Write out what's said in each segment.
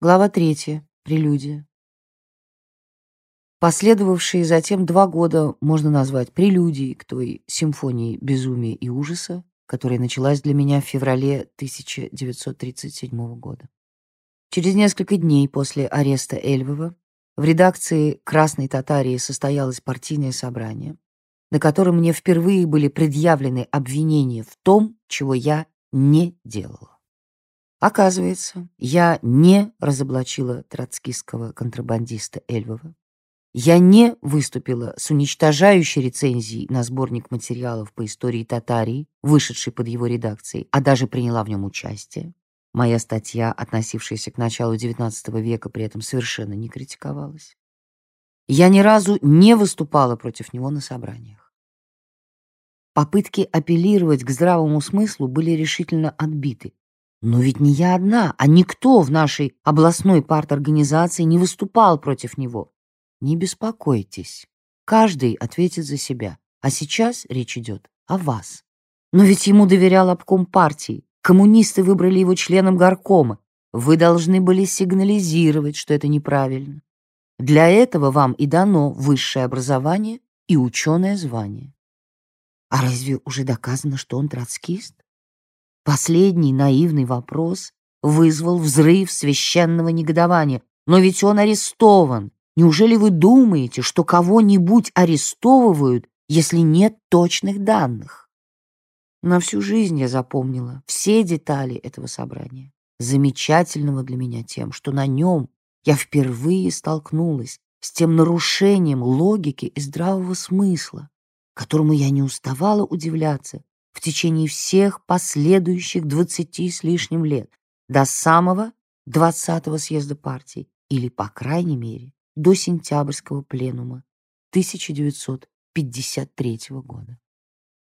Глава третья. Прелюдия. Последовавшие затем два года можно назвать прелюдией к той симфонии безумия и ужаса, которая началась для меня в феврале 1937 года. Через несколько дней после ареста Эльвова в редакции «Красной Татарии» состоялось партийное собрание, на котором мне впервые были предъявлены обвинения в том, чего я не делала. Оказывается, я не разоблачила троцкистского контрабандиста Эльвова. Я не выступила с уничтожающей рецензией на сборник материалов по истории Татарии, вышедший под его редакцией, а даже приняла в нем участие. Моя статья, относившаяся к началу XIX века, при этом совершенно не критиковалась. Я ни разу не выступала против него на собраниях. Попытки апеллировать к здравому смыслу были решительно отбиты. Но ведь не я одна, а никто в нашей областной парторганизации не выступал против него. Не беспокойтесь, каждый ответит за себя. А сейчас речь идет о вас. Но ведь ему доверял обком партии. Коммунисты выбрали его членом горкома. Вы должны были сигнализировать, что это неправильно. Для этого вам и дано высшее образование и ученое звание. А разве уже доказано, что он троцкист? Последний наивный вопрос вызвал взрыв священного негодования. Но ведь он арестован. Неужели вы думаете, что кого-нибудь арестовывают, если нет точных данных? На всю жизнь я запомнила все детали этого собрания, замечательного для меня тем, что на нем я впервые столкнулась с тем нарушением логики и здравого смысла, которому я не уставала удивляться в течение всех последующих двадцати с лишним лет, до самого двадцатого съезда партии, или, по крайней мере, до сентябрьского пленума 1953 года.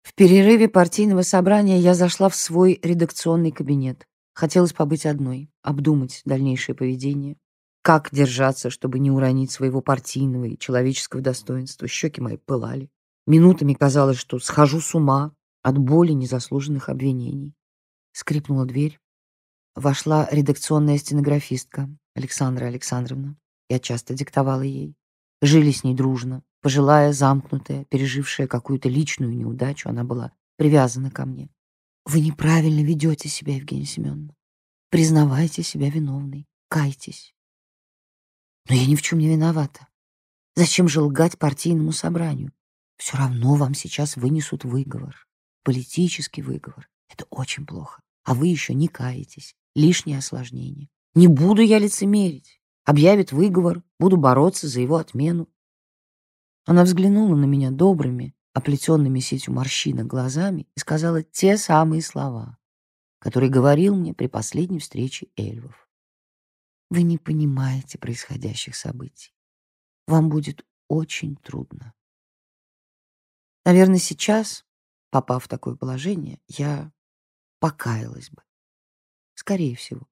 В перерыве партийного собрания я зашла в свой редакционный кабинет. Хотелось побыть одной, обдумать дальнейшее поведение, как держаться, чтобы не уронить своего партийного и человеческого достоинства. Щеки мои пылали. Минутами казалось, что схожу с ума, от боли незаслуженных обвинений. Скрипнула дверь. Вошла редакционная стенографистка Александра Александровна. Я часто диктовала ей. Жили с ней дружно. Пожилая, замкнутая, пережившая какую-то личную неудачу, она была привязана ко мне. Вы неправильно ведете себя, Евгения Семеновна. Признавайте себя виновной. Кайтесь. Но я ни в чем не виновата. Зачем же лгать партийному собранию? Все равно вам сейчас вынесут выговор политический выговор. Это очень плохо. А вы еще не каетесь. Лишнее осложнение. Не буду я лицемерить. Объявит выговор, буду бороться за его отмену. Она взглянула на меня добрыми, оплетенными сетью морщинок глазами и сказала те самые слова, которые говорил мне при последней встрече Эльвов. Вы не понимаете происходящих событий. Вам будет очень трудно. Наверное, сейчас попав в такое положение, я покаялась бы. Скорее всего.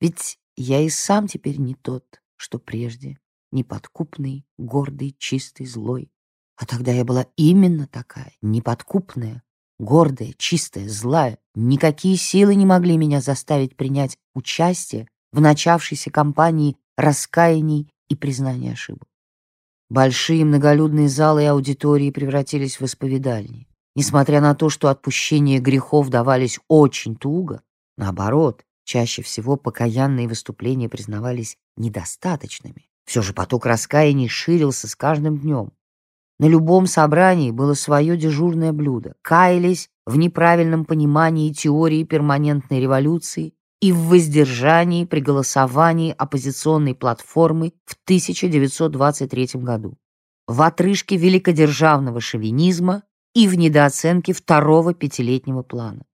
Ведь я и сам теперь не тот, что прежде, неподкупный, гордый, чистый, злой. А тогда я была именно такая, неподкупная, гордая, чистая, злая. Никакие силы не могли меня заставить принять участие в начавшейся кампании раскаяний и признания ошибок. Большие многолюдные залы и аудитории превратились в исповедальни. Несмотря на то, что отпущение грехов давались очень туго, наоборот, чаще всего покаянные выступления признавались недостаточными. Все же поток раскаяний ширился с каждым днем. На любом собрании было свое дежурное блюдо. Каялись в неправильном понимании теории перманентной революции и в воздержании при голосовании оппозиционной платформы в 1923 году, в отрыжке великодержавного шовинизма и в недооценке второго пятилетнего плана,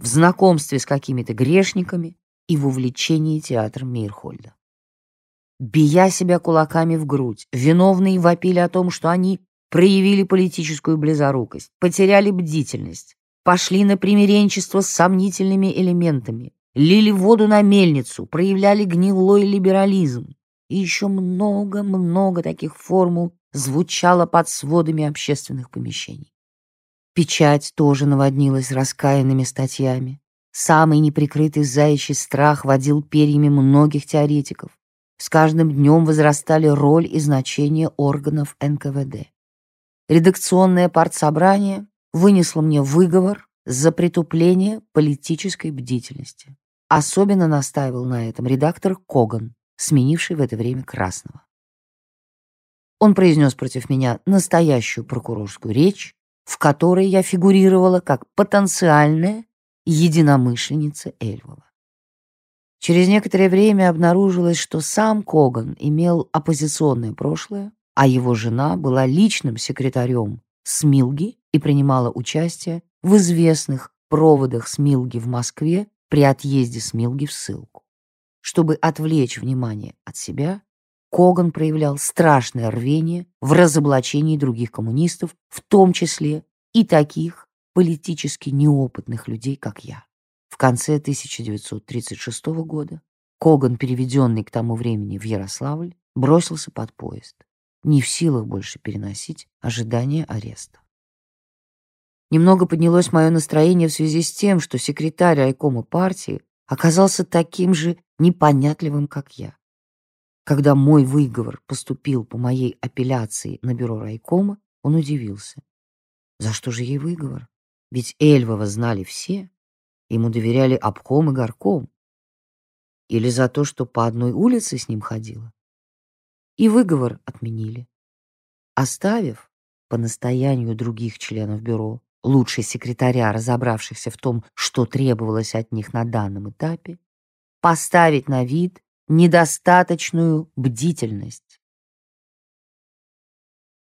в знакомстве с какими-то грешниками и в увлечении театром Мейрхольда. Бия себя кулаками в грудь, виновные вопили о том, что они проявили политическую близорукость, потеряли бдительность, пошли на примиренчество с сомнительными элементами, лили воду на мельницу, проявляли гнилой либерализм. И еще много-много таких формул звучало под сводами общественных помещений. Печать тоже наводнилась раскаянными статьями. Самый неприкрытый заячий страх водил перьями многих теоретиков. С каждым днем возрастали роль и значение органов НКВД. Редакционное партсобрание вынесло мне выговор за притупление политической бдительности. Особенно настаивал на этом редактор Коган, сменивший в это время Красного. Он произнес против меня настоящую прокурорскую речь, в которой я фигурировала как потенциальная единомышленница Эльвова. Через некоторое время обнаружилось, что сам Коган имел оппозиционное прошлое, а его жена была личным секретарем Смилги и принимала участие в известных проводах Смилги в Москве при отъезде Смилги в ссылку. Чтобы отвлечь внимание от себя, Коган проявлял страшное рвение в разоблачении других коммунистов, в том числе и таких политически неопытных людей, как я. В конце 1936 года Коган, переведенный к тому времени в Ярославль, бросился под поезд, не в силах больше переносить ожидание ареста. Немного поднялось мое настроение в связи с тем, что секретарь райкома партии оказался таким же непонятливым, как я. Когда мой выговор поступил по моей апелляции на бюро райкома, он удивился. За что же ей выговор? Ведь Эльвова знали все, ему доверяли обком и горком. Или за то, что по одной улице с ним ходила? И выговор отменили, оставив по настоянию других членов бюро лучше секретаря, разобравшихся в том, что требовалось от них на данном этапе, поставить на вид недостаточную бдительность